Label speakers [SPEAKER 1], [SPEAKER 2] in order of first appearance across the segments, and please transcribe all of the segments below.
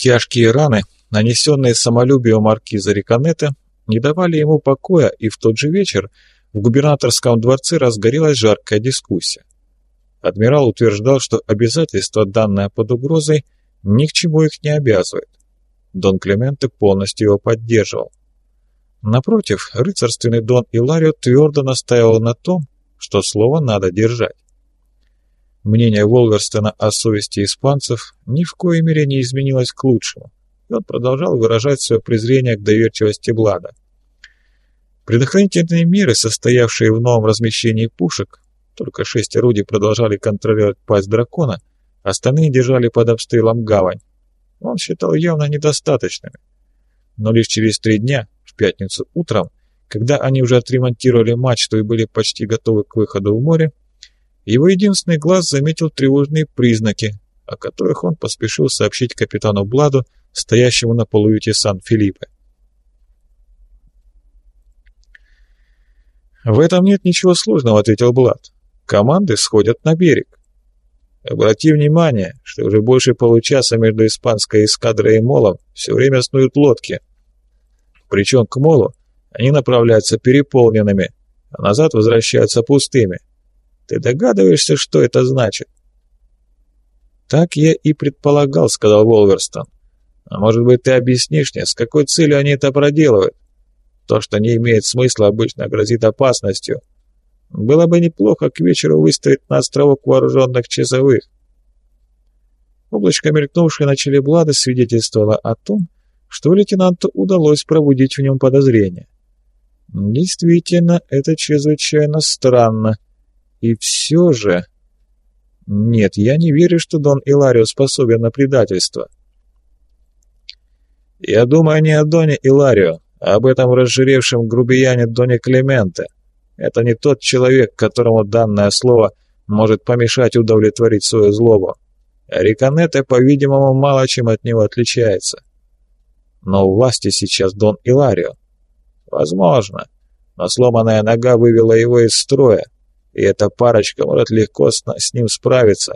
[SPEAKER 1] Тяжкие раны, нанесенные самолюбию маркиза Риконета, не давали ему покоя, и в тот же вечер в губернаторском дворце разгорелась жаркая дискуссия. Адмирал утверждал, что обязательство, данное под угрозой, ни к чему их не обязывает. Дон Клементе полностью его поддерживал. Напротив, рыцарственный Дон Иларио твердо настаивал на том, что слово надо держать. Мнение Волверстона о совести испанцев ни в коей мере не изменилось к лучшему, и он продолжал выражать свое презрение к доверчивости Блада. Предохранительные меры, состоявшие в новом размещении пушек, только шесть орудий продолжали контролировать пасть дракона, остальные держали под обстрелом гавань. Он считал явно недостаточными. Но лишь через три дня в пятницу утром, когда они уже отремонтировали мачту и были почти готовы к выходу в море, его единственный глаз заметил тревожные признаки, о которых он поспешил сообщить капитану Бладу, стоящему на полуюте Сан-Филиппе. «В этом нет ничего сложного», — ответил Блад. «Команды сходят на берег. Обрати внимание, что уже больше получаса между испанской эскадрой и молом все время снуют лодки. Причем к молу они направляются переполненными, а назад возвращаются пустыми. Ты догадываешься, что это значит? «Так я и предполагал», — сказал Волверстон. «А может быть, ты объяснишь мне, с какой целью они это проделывают? То, что не имеет смысла, обычно грозит опасностью. Было бы неплохо к вечеру выставить на островок вооруженных часовых». Облачко, мелькнувшее на челе Блада, свидетельствовало о том, что лейтенанту удалось пробудить в нем подозрение. Действительно, это чрезвычайно странно. И все же... Нет, я не верю, что Дон Иларио способен на предательство. Я думаю не о Доне Иларио, а об этом разжиревшем грубияне Доне Клементе. Это не тот человек, которому данное слово может помешать удовлетворить свою злобу. Риконете, по-видимому, мало чем от него отличается. Но у власти сейчас Дон Иларио. Возможно, но сломанная нога вывела его из строя, и эта парочка может легко с, с ним справиться,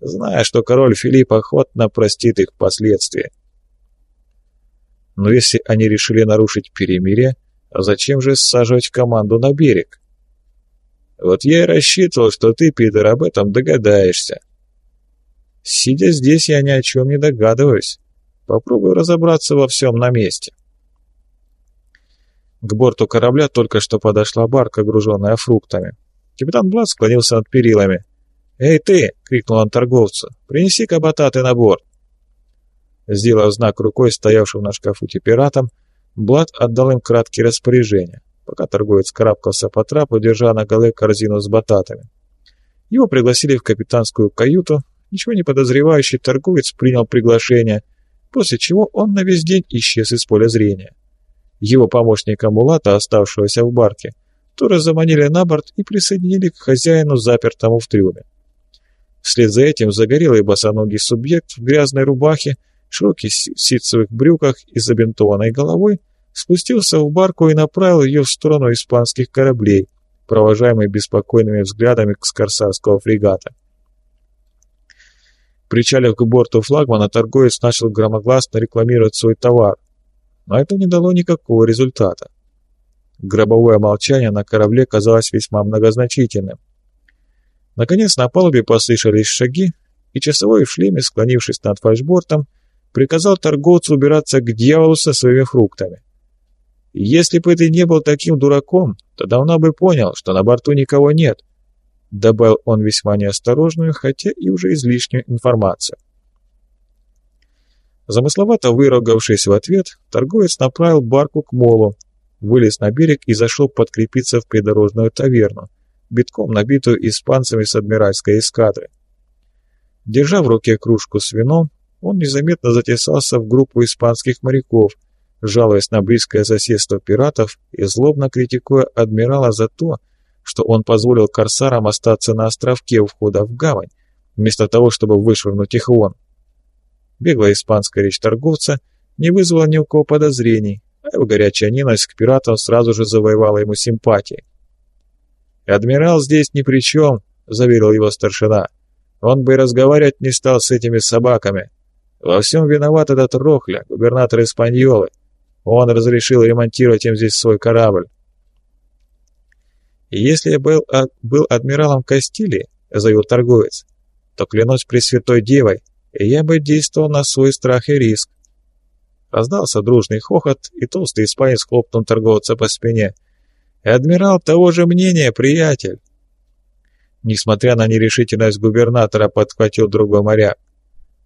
[SPEAKER 1] зная, что король Филипп охотно простит их последствия. Но если они решили нарушить перемирие, зачем же саживать команду на берег? Вот я и рассчитывал, что ты, Питер, об этом догадаешься. Сидя здесь, я ни о чем не догадываюсь. Попробую разобраться во всем на месте. К борту корабля только что подошла барка, груженная фруктами. Капитан Блад склонился над перилами. «Эй, ты!» — крикнул он торговцу. «Принеси-ка бататы на борт!» Сделав знак рукой стоявшим на шкафуте пиратам, Блад отдал им краткие распоряжения, пока торговец карабкался по трапу, держа на голе корзину с бататами. Его пригласили в капитанскую каюту, ничего не подозревающий торговец принял приглашение — после чего он на весь день исчез из поля зрения. Его помощника Мулата, оставшегося в барке, тоже заманили на борт и присоединили к хозяину, запертому в трюме. Вслед за этим загорелый босоногий субъект в грязной рубахе, широких ситцевых брюках и забинтованной головой спустился в барку и направил ее в сторону испанских кораблей, провожаемый беспокойными взглядами с корсарского фрегата. Причалив к борту флагмана, торговец начал громогласно рекламировать свой товар, но это не дало никакого результата. Гробовое молчание на корабле казалось весьма многозначительным. Наконец на палубе послышались шаги, и часовой в шлеме, склонившись над фальшбортом, приказал торговцу убираться к дьяволу со своими фруктами. Если бы ты не был таким дураком, то давно бы понял, что на борту никого нет, добавил он весьма неосторожную, хотя и уже излишнюю информацию. Замысловато выругавшись в ответ, торговец направил барку к молу, вылез на берег и зашел подкрепиться в придорожную таверну, битком набитую испанцами с адмиральской эскадры. Держа в руке кружку с вином, он незаметно затесался в группу испанских моряков, жалуясь на близкое соседство пиратов и злобно критикуя адмирала за то, что он позволил корсарам остаться на островке у входа в гавань, вместо того, чтобы вышвырнуть их вон. Беглая испанская речь торговца не вызвала ни у кого подозрений, его горячая ненависть к пиратам сразу же завоевала ему симпатии. «Адмирал здесь ни при чем», — заверил его старшина. «Он бы и разговаривать не стал с этими собаками. Во всем виноват этот Рохля, губернатор Испаньолы. Он разрешил ремонтировать им здесь свой корабль. И если я был, а, был адмиралом Кастилии, заявил торговец, то клянусь Пресвятой Девой, я бы действовал на свой страх и риск. Раздался дружный хохот, и толстый испанец хлопнул торговца по спине. «Адмирал того же мнения, приятель!» Несмотря на нерешительность губернатора, подхватил другой моряк.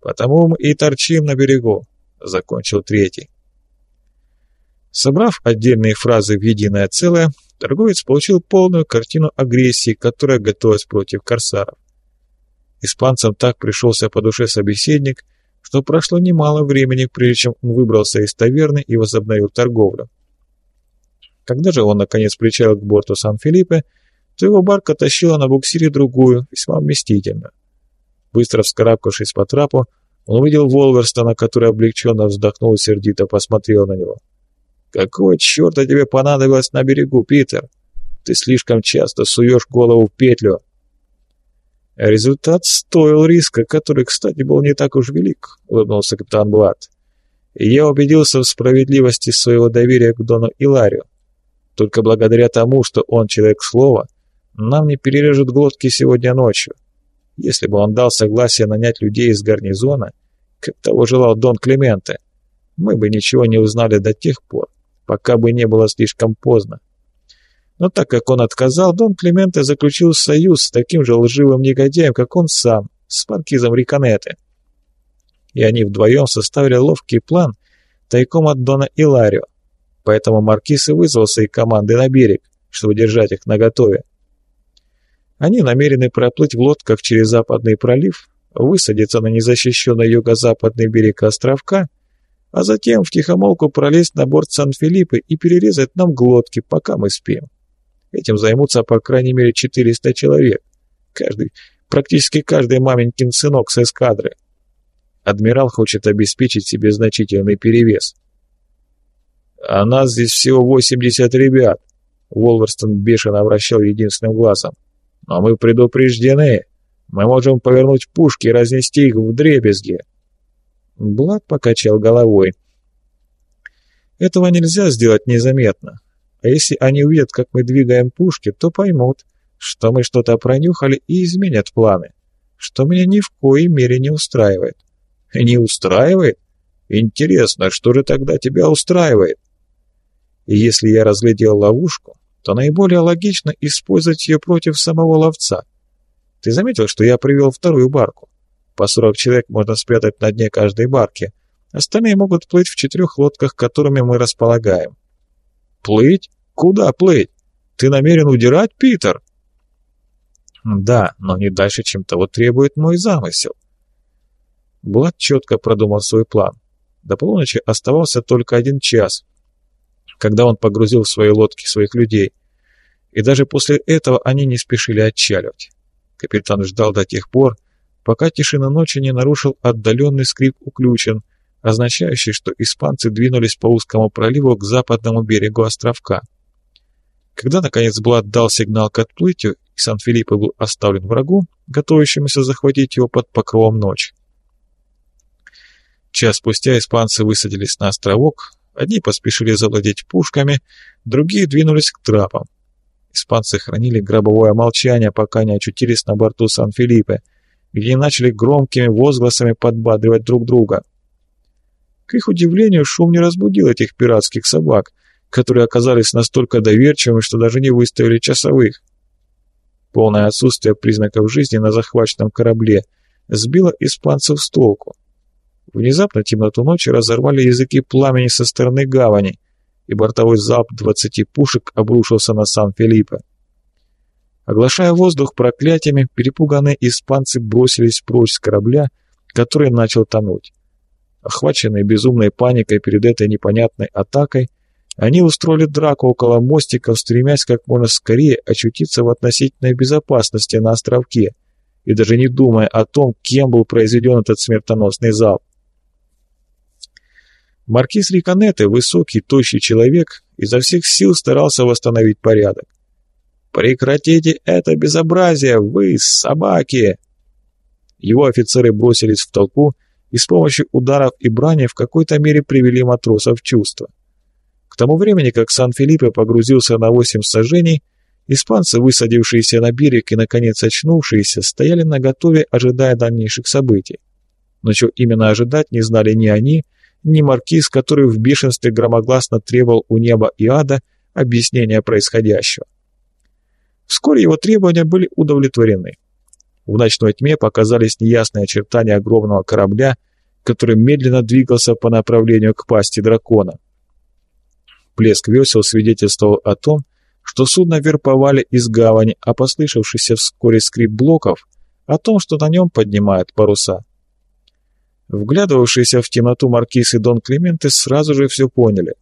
[SPEAKER 1] «Потому и торчим на берегу», — закончил третий. Собрав отдельные фразы в единое целое, торговец получил полную картину агрессии, которая готовилась против корсаров. Испанцам так пришелся по душе собеседник, что прошло немало времени, прежде чем он выбрался из таверны и возобновил торговлю. Когда же он, наконец, причалил к борту Сан-Филиппе, то его барка тащила на буксире другую, весьма вместительную. Быстро вскарабкавшись по трапу, он увидел Волверстона, который облегченно вздохнул и сердито посмотрел на него. «Какого черта тебе понадобилось на берегу, Питер? Ты слишком часто суешь голову в петлю». «Результат стоил риска, который, кстати, был не так уж велик», — улыбнулся капитан Блад. «И я убедился в справедливости своего доверия к Дону Иларию. Только благодаря тому, что он человек слова, нам не перережут глотки сегодня ночью. Если бы он дал согласие нанять людей из гарнизона, как того желал Дон Клименте, мы бы ничего не узнали до тех пор, пока бы не было слишком поздно. Но так как он отказал, Дон Клименте заключил союз с таким же лживым негодяем, как он сам, с маркизом Риконете. И они вдвоем составили ловкий план тайком от Дона Иларио. Поэтому маркиз и вызвал свои команды на берег, чтобы держать их наготове. Они намерены проплыть в лодках через Западный пролив, высадиться на незащищенный юго-западный берег островка, а затем втихомолку пролезть на борт Сан-Филиппе и перерезать нам глотки, пока мы спим. Этим займутся по крайней мере 400 человек. Каждый, практически каждый маменькин сынок с эскадры. Адмирал хочет обеспечить себе значительный перевес. «А нас здесь всего 80 ребят», — Волверстон бешено вращал единственным глазом. «Но мы предупреждены. Мы можем повернуть пушки и разнести их в дребезги». Блад покачал головой. «Этого нельзя сделать незаметно. А если они увидят, как мы двигаем пушки, то поймут, что мы что-то пронюхали и изменят планы, что меня ни в коей мере не устраивает. Не устраивает? Интересно, что же тогда тебя устраивает? И если я разглядел ловушку, то наиболее логично использовать ее против самого ловца. Ты заметил, что я привел вторую барку? По 40 человек можно спрятать на дне каждой барки. Остальные могут плыть в четырех лодках, которыми мы располагаем. «Плыть? Куда плыть? Ты намерен удирать, Питер?» «Да, но не дальше, чем того требует мой замысел». Блад четко продумал свой план. До полуночи оставался только один час, когда он погрузил в свои лодки своих людей. И даже после этого они не спешили отчаливать. Капитан ждал до тех пор, пока тишина ночи не нарушил отдаленный скрип уключен, означающий, что испанцы двинулись по узкому проливу к западному берегу островка. Когда, наконец, Блад дал сигнал к отплытию, и Сан-Филиппе был оставлен врагу, готовящемуся захватить его под покровом ночи. Час спустя испанцы высадились на островок, одни поспешили завладеть пушками, другие двинулись к трапам. Испанцы хранили гробовое молчание, пока не очутились на борту Сан-Филиппе, где начали громкими возгласами подбадривать друг друга. К их удивлению, шум не разбудил этих пиратских собак, которые оказались настолько доверчивыми, что даже не выставили часовых. Полное отсутствие признаков жизни на захваченном корабле сбило испанцев с толку. Внезапно темноту ночи разорвали языки пламени со стороны гавани, и бортовой залп двадцати пушек обрушился на Сан-Филиппе. Оглашая воздух проклятиями, перепуганные испанцы бросились прочь с корабля, который начал тонуть. Охваченные безумной паникой перед этой непонятной атакой, они устроили драку около мостиков, стремясь как можно скорее очутиться в относительной безопасности на островке и даже не думая о том, кем был произведен этот смертоносный залп. Маркиз Риконете, высокий, тощий человек, изо всех сил старался восстановить порядок. «Прекратите это безобразие, вы, собаки!» Его офицеры бросились в толпу и с помощью ударов и брани в какой-то мере привели матросов в чувство. К тому времени, как Сан-Филиппе погрузился на восемь сожжений, испанцы, высадившиеся на берег и, наконец, очнувшиеся, стояли наготове, ожидая дальнейших событий. Но что именно ожидать, не знали ни они, ни маркиз, который в бешенстве громогласно требовал у неба и ада объяснения происходящего. Вскоре его требования были удовлетворены. В ночной тьме показались неясные очертания огромного корабля, который медленно двигался по направлению к пасти дракона. Плеск весел свидетельствовал о том, что судно верповали из гавани, а послышавшийся вскоре скрип блоков о том, что на нем поднимают паруса. Вглядывавшиеся в темноту маркиз и Дон Клименты сразу же все поняли.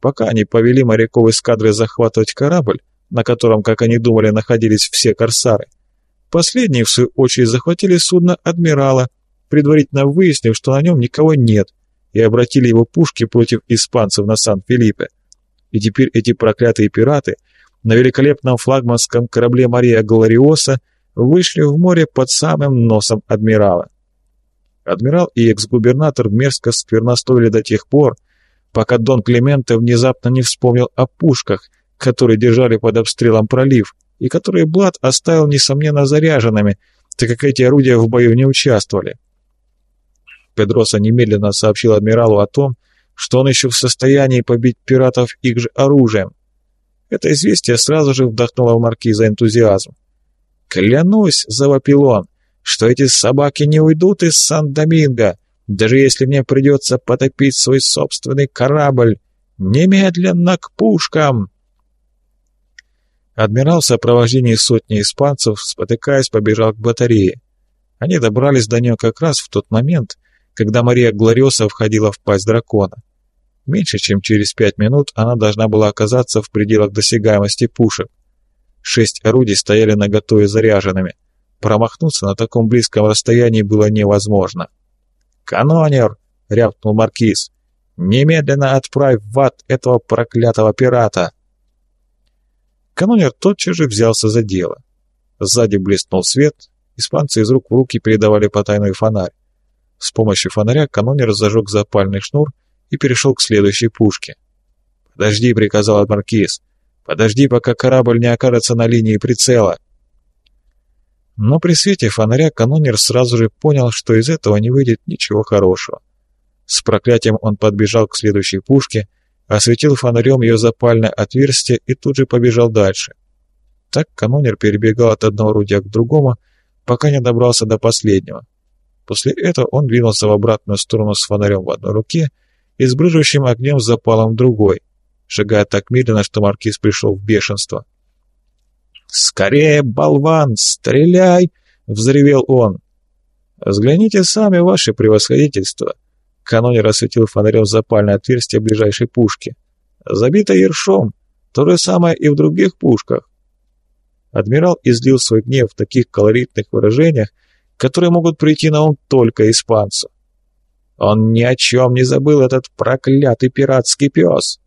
[SPEAKER 1] Пока они повели моряков эскадры захватывать корабль, на котором, как они думали, находились все корсары, последние, в свою очередь, захватили судно адмирала, предварительно выяснив, что на нем никого нет, и обратили его пушки против испанцев на Сан-Филиппе. И теперь эти проклятые пираты на великолепном флагманском корабле Мария Глориоса вышли в море под самым носом адмирала. Адмирал и экс-губернатор мерзко сквернословили до тех пор, пока Дон Клименте внезапно не вспомнил о пушках, которые держали под обстрелом пролив, и которые Блад оставил, несомненно, заряженными, так как эти орудия в бою не участвовали. Педроса немедленно сообщил адмиралу о том, что он еще в состоянии побить пиратов их же оружием. Это известие сразу же вдохнуло в маркиза энтузиазм. «Клянусь», — завопил он, — «что эти собаки не уйдут из Сан-Доминго, даже если мне придется потопить свой собственный корабль. Немедленно к пушкам!» Адмирал в сопровождении сотни испанцев, спотыкаясь, побежал к батарее. Они добрались до нее как раз в тот момент, когда Мария Глориоса входила в пасть дракона. Меньше чем через пять минут она должна была оказаться в пределах досягаемости пушек. Шесть орудий стояли наготове заряженными. Промахнуться на таком близком расстоянии было невозможно. «Канонер!» — рявкнул Маркиз. «Немедленно отправь в ад этого проклятого пирата!» Канонер тотчас же взялся за дело. Сзади блеснул свет, испанцы из рук в руки передавали потайной фонарь. С помощью фонаря канонер зажег запальный шнур и перешел к следующей пушке. «Подожди», — приказал Маркиз. «Подожди, пока корабль не окажется на линии прицела». Но при свете фонаря канонер сразу же понял, что из этого не выйдет ничего хорошего. С проклятием он подбежал к следующей пушке, осветил фонарем ее запальное отверстие и тут же побежал дальше. Так канонер перебегал от одного орудия к другому, пока не добрался до последнего. После этого он двинулся в обратную сторону с фонарем в одной руке и с брыжущим огнем с запалом в другой, шагая так медленно, что маркиз пришел в бешенство. «Скорее, болван, стреляй!» — взревел он. «Взгляните сами, ваше превосходительство!» Канонер осветил фонарем запальное отверстие ближайшей пушки. «Забито ершом. То же самое и в других пушках». Адмирал излил свой гнев в таких колоритных выражениях, которые могут прийти на ум только испанцу. Он ни о чем не забыл, этот проклятый пиратский пес.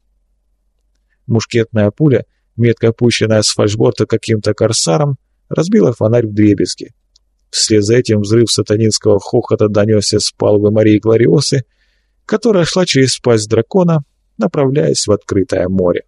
[SPEAKER 1] Мушкетная пуля, метко пущенная с фальшборта каким-то корсаром, разбила фонарь в дребезги. Вслед за этим взрыв сатанинского хохота донесся с палубы Марии Глориосы, которая шла через пасть дракона, направляясь в открытое море.